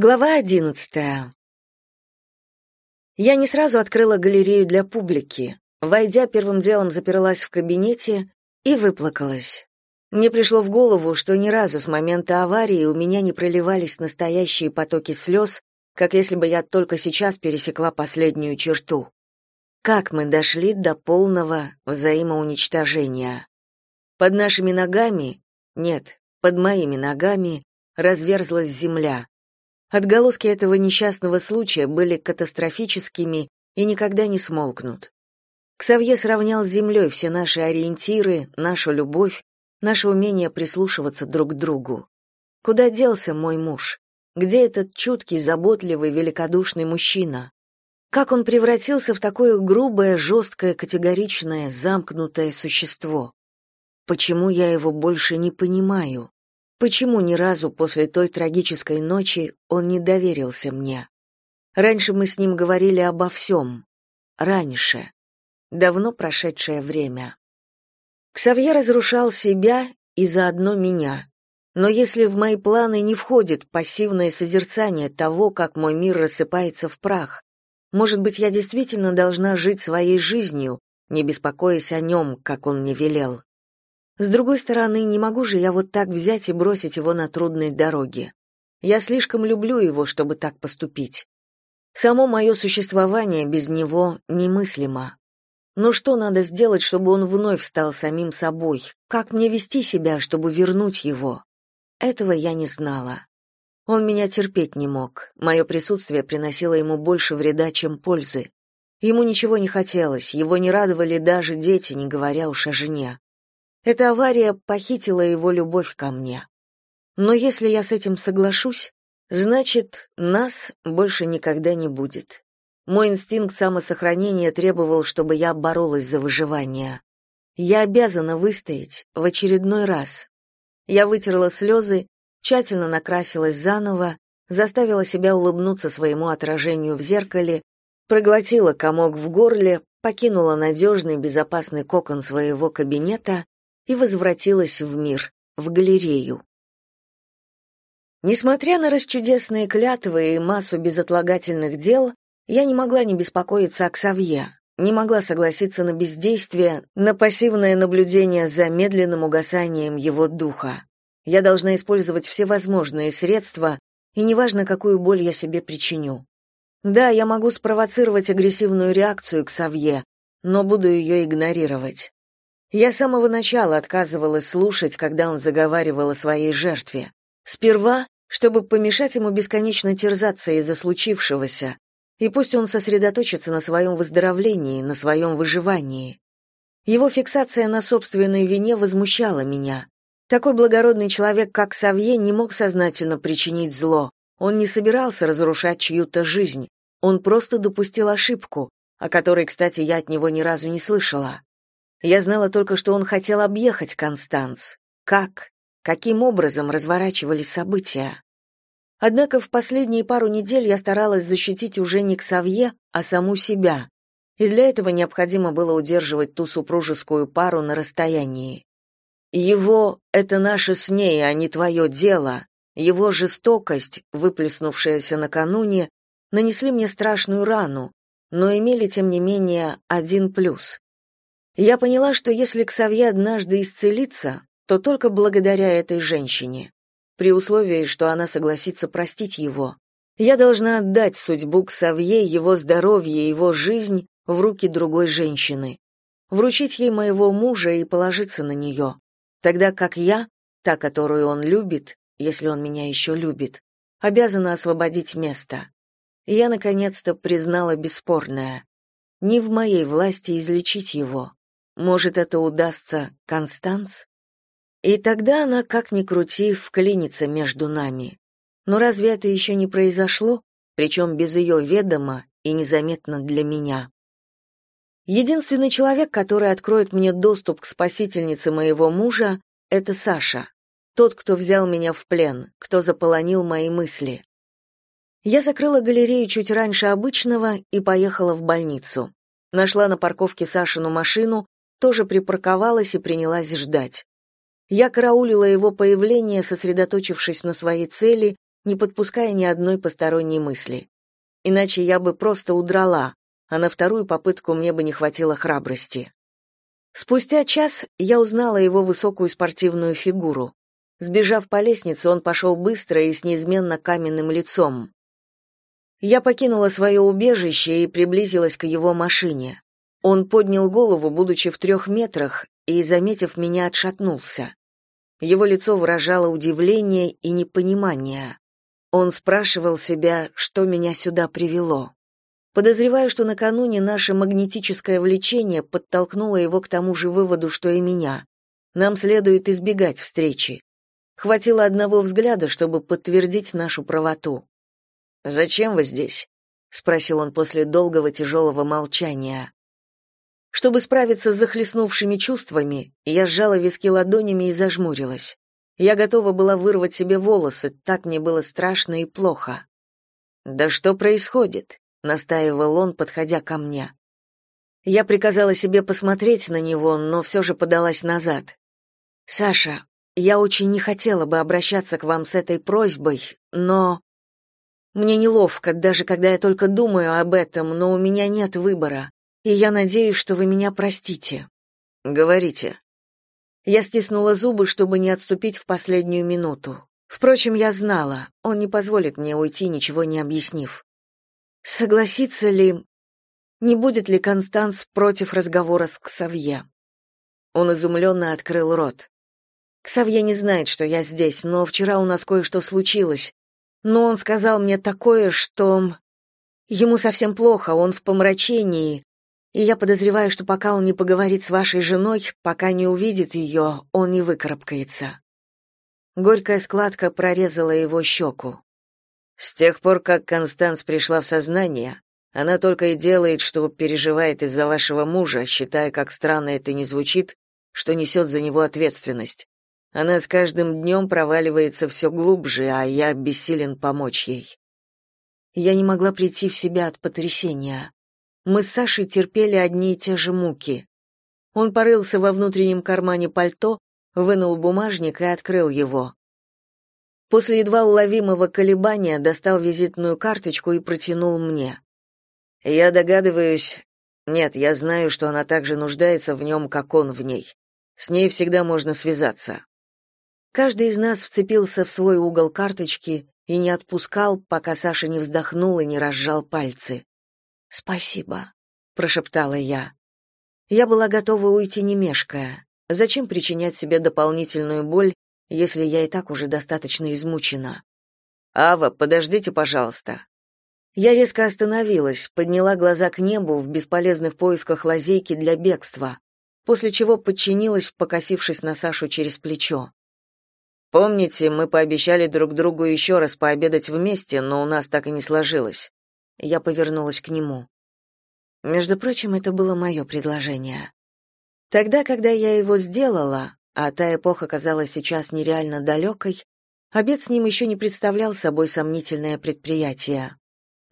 Глава одиннадцатая. Я не сразу открыла галерею для публики. Войдя, первым делом заперлась в кабинете и выплакалась. Мне пришло в голову, что ни разу с момента аварии у меня не проливались настоящие потоки слез, как если бы я только сейчас пересекла последнюю черту. Как мы дошли до полного взаимоуничтожения? Под нашими ногами, нет, под моими ногами, разверзлась земля. Отголоски этого несчастного случая были катастрофическими и никогда не смолкнут. Ксавье сравнял с землей все наши ориентиры, нашу любовь, наше умение прислушиваться друг к другу. Куда делся мой муж? Где этот чуткий, заботливый, великодушный мужчина? Как он превратился в такое грубое, жесткое, категоричное, замкнутое существо? Почему я его больше не понимаю? Почему ни разу после той трагической ночи он не доверился мне? Раньше мы с ним говорили обо всем. Раньше. Давно прошедшее время. Ксавье разрушал себя и заодно меня. Но если в мои планы не входит пассивное созерцание того, как мой мир рассыпается в прах, может быть, я действительно должна жить своей жизнью, не беспокоясь о нем, как он мне велел. С другой стороны, не могу же я вот так взять и бросить его на трудной дороге. Я слишком люблю его, чтобы так поступить. Само мое существование без него немыслимо. Но что надо сделать, чтобы он вновь стал самим собой? Как мне вести себя, чтобы вернуть его? Этого я не знала. Он меня терпеть не мог. Мое присутствие приносило ему больше вреда, чем пользы. Ему ничего не хотелось, его не радовали даже дети, не говоря уж о жене. Эта авария похитила его любовь ко мне. Но если я с этим соглашусь, значит, нас больше никогда не будет. Мой инстинкт самосохранения требовал, чтобы я боролась за выживание. Я обязана выстоять в очередной раз. Я вытерла слезы, тщательно накрасилась заново, заставила себя улыбнуться своему отражению в зеркале, проглотила комок в горле, покинула надежный безопасный кокон своего кабинета и возвратилась в мир, в галерею. Несмотря на расчудесные клятвы и массу безотлагательных дел, я не могла не беспокоиться о Ксавье, не могла согласиться на бездействие, на пассивное наблюдение за медленным угасанием его духа. Я должна использовать все возможные средства, и неважно, какую боль я себе причиню. Да, я могу спровоцировать агрессивную реакцию к Савье, но буду ее игнорировать. Я с самого начала отказывалась слушать, когда он заговаривал о своей жертве. Сперва, чтобы помешать ему бесконечно терзаться из-за случившегося, и пусть он сосредоточится на своем выздоровлении, на своем выживании. Его фиксация на собственной вине возмущала меня. Такой благородный человек, как Савье, не мог сознательно причинить зло. Он не собирался разрушать чью-то жизнь. Он просто допустил ошибку, о которой, кстати, я от него ни разу не слышала. Я знала только, что он хотел объехать Констанц. Как? Каким образом разворачивались события? Однако в последние пару недель я старалась защитить уже не Ксавье, а саму себя. И для этого необходимо было удерживать ту супружескую пару на расстоянии. Его — это наше с ней, а не твое дело. Его жестокость, выплеснувшаяся накануне, нанесли мне страшную рану, но имели, тем не менее, один плюс. Я поняла, что если Ксавье однажды исцелится, то только благодаря этой женщине, при условии, что она согласится простить его. Я должна отдать судьбу Ксавье, его здоровье, его жизнь в руки другой женщины, вручить ей моего мужа и положиться на нее, тогда как я, та, которую он любит, если он меня еще любит, обязана освободить место. Я наконец-то признала бесспорное: не в моей власти излечить его. Может, это удастся Констанс? И тогда она, как ни крути, вклинится между нами. Но разве это еще не произошло, причем без ее ведома и незаметно для меня? Единственный человек, который откроет мне доступ к спасительнице моего мужа, это Саша. Тот, кто взял меня в плен, кто заполонил мои мысли. Я закрыла галерею чуть раньше обычного и поехала в больницу. Нашла на парковке Сашину машину, тоже припарковалась и принялась ждать. Я караулила его появление, сосредоточившись на своей цели, не подпуская ни одной посторонней мысли. Иначе я бы просто удрала, а на вторую попытку мне бы не хватило храбрости. Спустя час я узнала его высокую спортивную фигуру. Сбежав по лестнице, он пошел быстро и с неизменно каменным лицом. Я покинула свое убежище и приблизилась к его машине. Он поднял голову, будучи в трех метрах, и, заметив меня, отшатнулся. Его лицо выражало удивление и непонимание. Он спрашивал себя, что меня сюда привело. Подозреваю, что накануне наше магнетическое влечение подтолкнуло его к тому же выводу, что и меня. Нам следует избегать встречи. Хватило одного взгляда, чтобы подтвердить нашу правоту. «Зачем вы здесь?» — спросил он после долгого тяжелого молчания. Чтобы справиться с захлестнувшими чувствами, я сжала виски ладонями и зажмурилась. Я готова была вырвать себе волосы, так мне было страшно и плохо. «Да что происходит?» — настаивал он, подходя ко мне. Я приказала себе посмотреть на него, но все же подалась назад. «Саша, я очень не хотела бы обращаться к вам с этой просьбой, но...» Мне неловко, даже когда я только думаю об этом, но у меня нет выбора и я надеюсь, что вы меня простите. Говорите. Я стиснула зубы, чтобы не отступить в последнюю минуту. Впрочем, я знала, он не позволит мне уйти, ничего не объяснив. Согласится ли, не будет ли Констанс против разговора с Ксавье? Он изумленно открыл рот. Ксавье не знает, что я здесь, но вчера у нас кое-что случилось. Но он сказал мне такое, что... Ему совсем плохо, он в помрачении, и я подозреваю, что пока он не поговорит с вашей женой, пока не увидит ее, он не выкарабкается. Горькая складка прорезала его щеку. С тех пор, как Констанс пришла в сознание, она только и делает, что переживает из-за вашего мужа, считая, как странно это ни звучит, что несет за него ответственность. Она с каждым днем проваливается все глубже, а я бессилен помочь ей. Я не могла прийти в себя от потрясения. Мы с Сашей терпели одни и те же муки. Он порылся во внутреннем кармане пальто, вынул бумажник и открыл его. После едва уловимого колебания достал визитную карточку и протянул мне. Я догадываюсь... Нет, я знаю, что она также нуждается в нем, как он в ней. С ней всегда можно связаться. Каждый из нас вцепился в свой угол карточки и не отпускал, пока Саша не вздохнул и не разжал пальцы. «Спасибо», — прошептала я. Я была готова уйти не мешкая. Зачем причинять себе дополнительную боль, если я и так уже достаточно измучена? «Ава, подождите, пожалуйста». Я резко остановилась, подняла глаза к небу в бесполезных поисках лазейки для бегства, после чего подчинилась, покосившись на Сашу через плечо. Помните, мы пообещали друг другу еще раз пообедать вместе, но у нас так и не сложилось. Я повернулась к нему. Между прочим, это было мое предложение. Тогда, когда я его сделала, а та эпоха казалась сейчас нереально далекой, обед с ним еще не представлял собой сомнительное предприятие.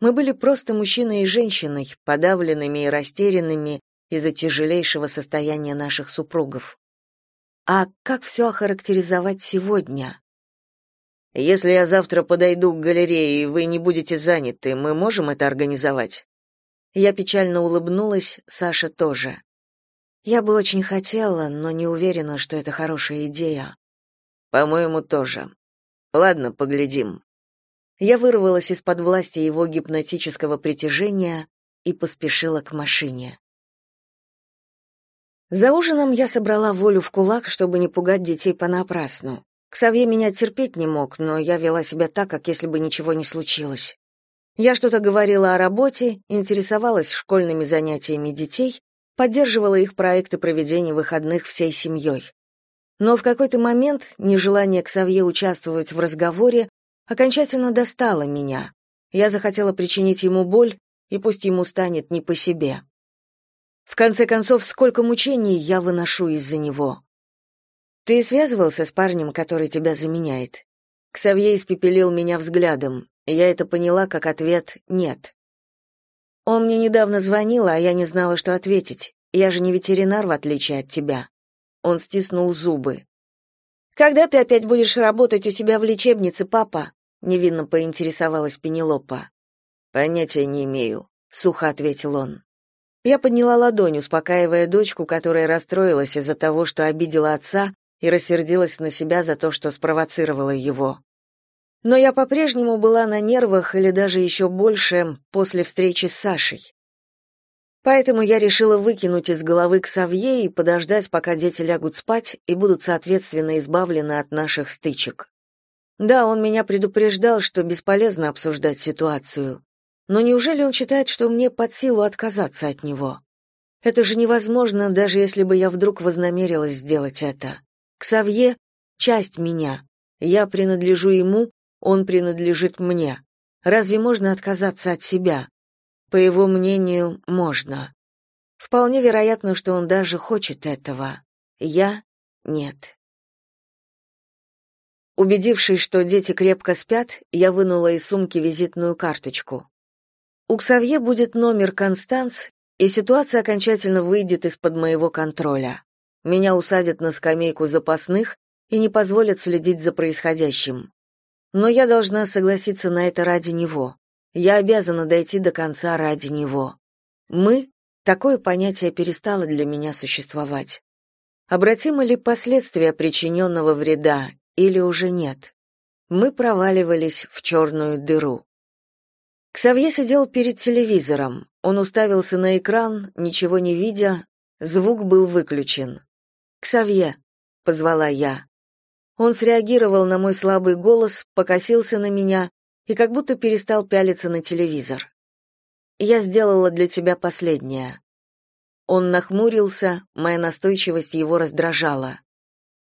Мы были просто мужчиной и женщиной, подавленными и растерянными из-за тяжелейшего состояния наших супругов. А как все охарактеризовать сегодня? Если я завтра подойду к галерее, и вы не будете заняты, мы можем это организовать. Я печально улыбнулась, Саша тоже. Я бы очень хотела, но не уверена, что это хорошая идея. По-моему, тоже. Ладно, поглядим. Я вырвалась из-под власти его гипнотического притяжения и поспешила к машине. За ужином я собрала волю в кулак, чтобы не пугать детей понапрасну. Ксавье меня терпеть не мог, но я вела себя так, как если бы ничего не случилось. Я что-то говорила о работе, интересовалась школьными занятиями детей, поддерживала их проекты проведения выходных всей семьей. Но в какой-то момент нежелание Ксавье участвовать в разговоре окончательно достало меня. Я захотела причинить ему боль, и пусть ему станет не по себе. В конце концов, сколько мучений я выношу из-за него. Ты связывался с парнем, который тебя заменяет? Ксавье испепелил меня взглядом. Я это поняла как ответ «нет». Он мне недавно звонил, а я не знала, что ответить. Я же не ветеринар, в отличие от тебя. Он стиснул зубы. Когда ты опять будешь работать у себя в лечебнице, папа? невинно поинтересовалась Пенелопа. Понятия не имею, сухо ответил он. Я подняла ладонь, успокаивая дочку, которая расстроилась из-за того, что обидела отца и рассердилась на себя за то, что спровоцировала его. Но я по-прежнему была на нервах или даже еще больше после встречи с Сашей. Поэтому я решила выкинуть из головы Ксавье и подождать, пока дети лягут спать и будут соответственно избавлены от наших стычек. Да, он меня предупреждал, что бесполезно обсуждать ситуацию. Но неужели он считает, что мне под силу отказаться от него? Это же невозможно, даже если бы я вдруг вознамерилась сделать это. Ксавье — часть меня. Я принадлежу ему, он принадлежит мне. Разве можно отказаться от себя? По его мнению, можно. Вполне вероятно, что он даже хочет этого. Я — нет. Убедившись, что дети крепко спят, я вынула из сумки визитную карточку. У Ксавье будет номер Констанс, и ситуация окончательно выйдет из-под моего контроля. Меня усадят на скамейку запасных и не позволят следить за происходящим. Но я должна согласиться на это ради него. Я обязана дойти до конца ради него. Мы такое понятие перестало для меня существовать. Обратимы ли последствия причиненного вреда или уже нет? Мы проваливались в черную дыру. Ксавье сидел перед телевизором. Он уставился на экран, ничего не видя, звук был выключен. «Ксавье», — позвала я. Он среагировал на мой слабый голос, покосился на меня и как будто перестал пялиться на телевизор. Я сделала для тебя последнее. Он нахмурился, моя настойчивость его раздражала.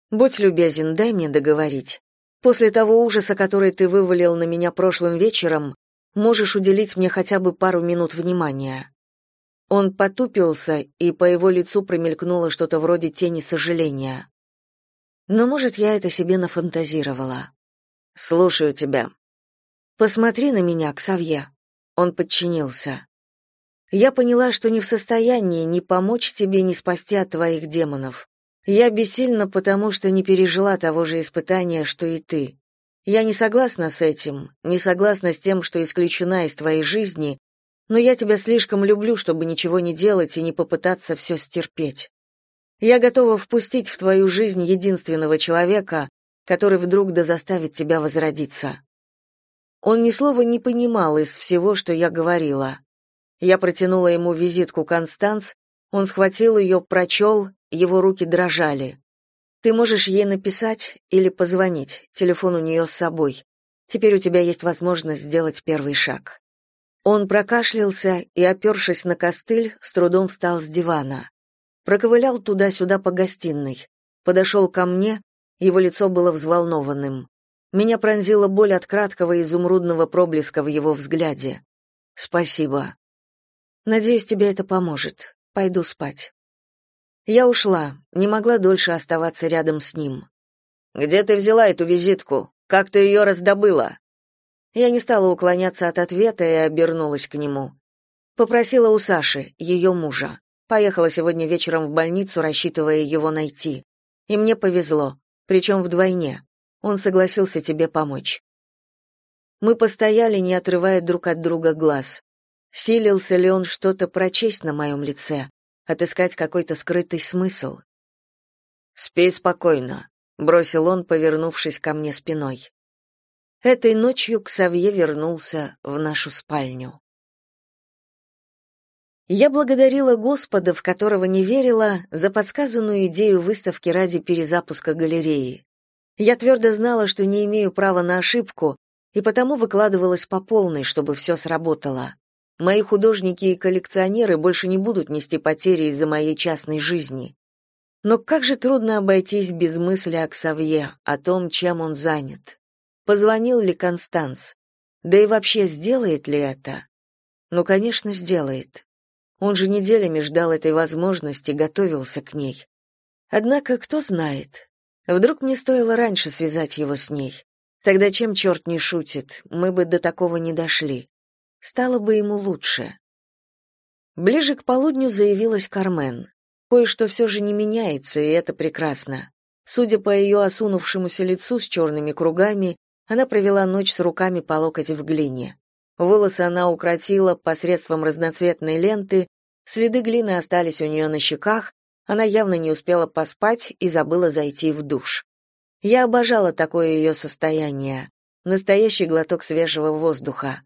Будь любезен, дай мне договорить. После того ужаса, который ты вывалил на меня прошлым вечером, можешь уделить мне хотя бы пару минут внимания. Он потупился, и по его лицу промелькнуло что-то вроде тени сожаления. Но, может, я это себе нафантазировала. Слушаю тебя. Посмотри на меня, Ксавье. Он подчинился. Я поняла, что не в состоянии ни помочь тебе, ни спасти от твоих демонов. Я бессильна, потому что не пережила того же испытания, что и ты. Я не согласна с этим, не согласна с тем, что исключена из твоей жизни, но я тебя слишком люблю, чтобы ничего не делать и не попытаться все стерпеть. Я готова впустить в твою жизнь единственного человека, который вдруг да заставит тебя возродиться. Он ни слова не понимал из всего, что я говорила. Я протянула ему визитку Констанс, он схватил ее, прочел, его руки дрожали. Ты можешь ей написать или позвонить, телефон у нее с собой. Теперь у тебя есть возможность сделать первый шаг. Он прокашлялся и, опершись на костыль, с трудом встал с дивана. Проковылял туда-сюда по гостиной. Подошел ко мне, его лицо было взволнованным. Меня пронзила боль от краткого изумрудного проблеска в его взгляде. Спасибо. Надеюсь, тебе это поможет. Пойду спать. Я ушла, не могла дольше оставаться рядом с ним. Где ты взяла эту визитку? Как ты ее раздобыла? Я не стала уклоняться от ответа и обернулась к нему. Попросила у Саши, ее мужа. Поехала сегодня вечером в больницу, рассчитывая его найти. И мне повезло, причем вдвойне он согласился тебе помочь. Мы постояли, не отрывая друг от друга глаз. Силился ли он что-то прочесть на моем лице, отыскать какой-то скрытый смысл? «Спи спокойно», — бросил он, повернувшись ко мне спиной. Этой ночью Ксавье вернулся в нашу спальню. Я благодарила Господа, в которого не верила, за подсказанную идею выставки ради перезапуска галереи. Я твердо знала, что не имею права на ошибку, и потому выкладывалась по полной, чтобы все сработало. Мои художники и коллекционеры больше не будут нести потери из-за моей частной жизни. Но как же трудно обойтись без мысли о Ксавье, о том, чем он занят. Позвонил ли Констанс? Да и вообще сделает ли это? Ну, конечно, сделает. Он же неделями ждал этой возможности, готовился к ней. Однако, кто знает, Вдруг мне стоило раньше связать его с ней. Тогда чем черт не шутит, мы бы до такого не дошли. Стало бы ему лучше. Ближе к полудню заявилась Кармен. Кое-что все же не меняется, и это прекрасно. Судя по ее осунувшемуся лицу с черными кругами, Она провела ночь с руками по локоть в глине. Волосы она укротила посредством разноцветной ленты, следы глины остались у нее на щеках, она явно не успела поспать и забыла зайти в душ. Я обожала такое ее состояние. Настоящий глоток свежего воздуха.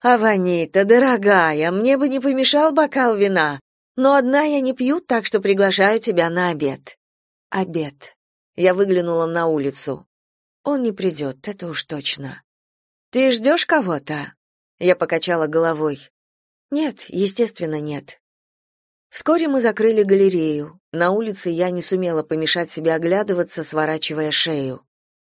«Аванита, дорогая, мне бы не помешал бокал вина, но одна я не пью, так что приглашаю тебя на обед». «Обед». Я выглянула на улицу. Он не придет, это уж точно. «Ты ждешь кого-то?» Я покачала головой. «Нет, естественно, нет». Вскоре мы закрыли галерею. На улице я не сумела помешать себе оглядываться, сворачивая шею.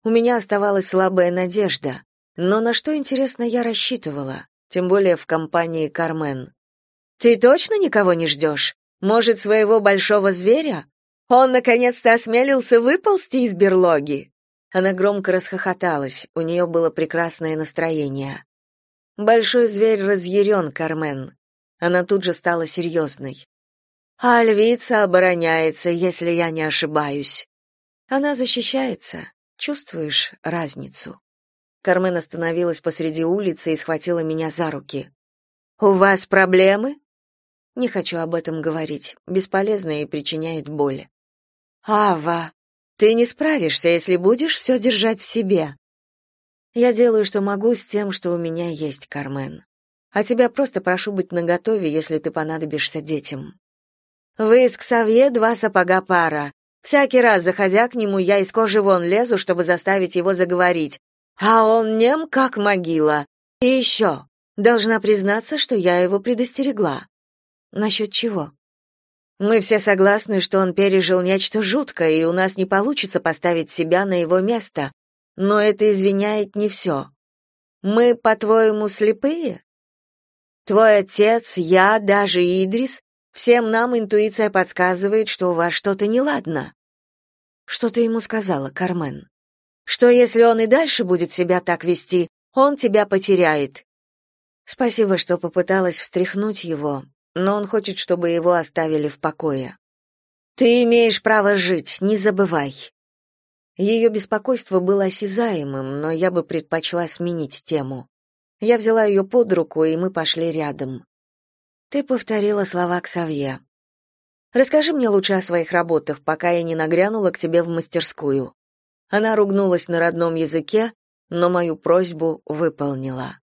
У меня оставалась слабая надежда. Но на что, интересно, я рассчитывала? тем более в компании Кармен. Ты точно никого не ждешь? Может, своего большого зверя? Он наконец-то осмелился выползти из берлоги. Она громко расхохоталась, у нее было прекрасное настроение. Большой зверь разъярен, Кармен. Она тут же стала серьезной. А львица обороняется, если я не ошибаюсь. Она защищается. Чувствуешь разницу? Кармен остановилась посреди улицы и схватила меня за руки. «У вас проблемы?» «Не хочу об этом говорить. Бесполезно и причиняет боль». «Ава, ты не справишься, если будешь все держать в себе». «Я делаю, что могу с тем, что у меня есть, Кармен. А тебя просто прошу быть наготове, если ты понадобишься детям». «Вы с Ксавье два сапога пара. Всякий раз, заходя к нему, я из кожи вон лезу, чтобы заставить его заговорить, а он нем как могила. И еще, должна признаться, что я его предостерегла. Насчет чего? Мы все согласны, что он пережил нечто жуткое, и у нас не получится поставить себя на его место. Но это извиняет не все. Мы, по-твоему, слепые? Твой отец, я, даже Идрис, всем нам интуиция подсказывает, что у вас что-то неладно. Что ты ему сказала, Кармен? что если он и дальше будет себя так вести, он тебя потеряет. Спасибо, что попыталась встряхнуть его, но он хочет, чтобы его оставили в покое. Ты имеешь право жить, не забывай. Ее беспокойство было осязаемым, но я бы предпочла сменить тему. Я взяла ее под руку, и мы пошли рядом. Ты повторила слова Ксавье. Расскажи мне лучше о своих работах, пока я не нагрянула к тебе в мастерскую. Она ругнулась на родном языке, но мою просьбу выполнила.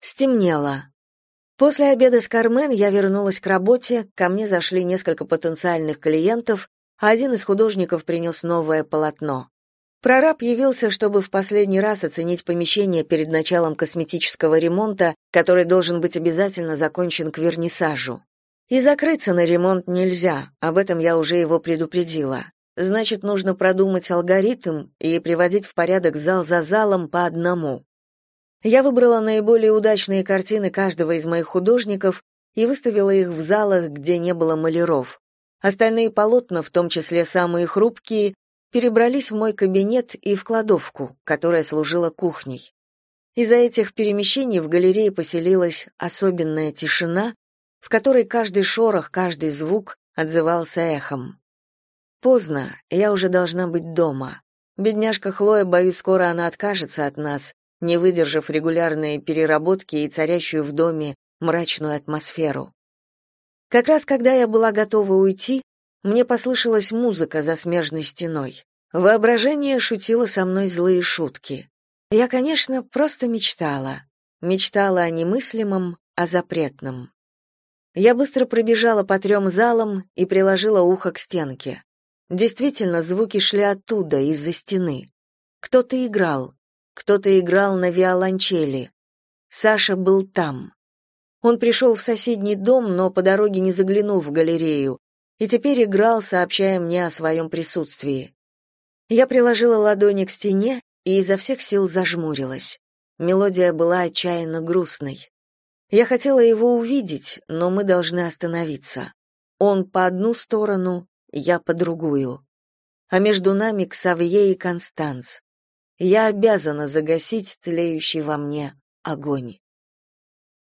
Стемнело. После обеда с Кармен я вернулась к работе, ко мне зашли несколько потенциальных клиентов, а один из художников принес новое полотно. Прораб явился, чтобы в последний раз оценить помещение перед началом косметического ремонта, который должен быть обязательно закончен к вернисажу. И закрыться на ремонт нельзя, об этом я уже его предупредила. Значит, нужно продумать алгоритм и приводить в порядок зал за залом по одному. Я выбрала наиболее удачные картины каждого из моих художников и выставила их в залах, где не было маляров. Остальные полотна, в том числе самые хрупкие, перебрались в мой кабинет и в кладовку, которая служила кухней. Из-за этих перемещений в галерее поселилась особенная тишина, в которой каждый шорох, каждый звук отзывался эхом. Поздно, я уже должна быть дома. Бедняжка Хлоя, боюсь, скоро она откажется от нас, не выдержав регулярные переработки и царящую в доме мрачную атмосферу. Как раз когда я была готова уйти, мне послышалась музыка за смежной стеной. Воображение шутило со мной злые шутки. Я, конечно, просто мечтала. Мечтала о немыслимом, о запретном. Я быстро пробежала по трем залам и приложила ухо к стенке. Действительно, звуки шли оттуда, из-за стены. Кто-то играл. Кто-то играл на виолончели. Саша был там. Он пришел в соседний дом, но по дороге не заглянул в галерею и теперь играл, сообщая мне о своем присутствии. Я приложила ладони к стене и изо всех сил зажмурилась. Мелодия была отчаянно грустной. Я хотела его увидеть, но мы должны остановиться. Он по одну сторону, я по другую. А между нами Ксавье и Констанс. Я обязана загасить тлеющий во мне огонь.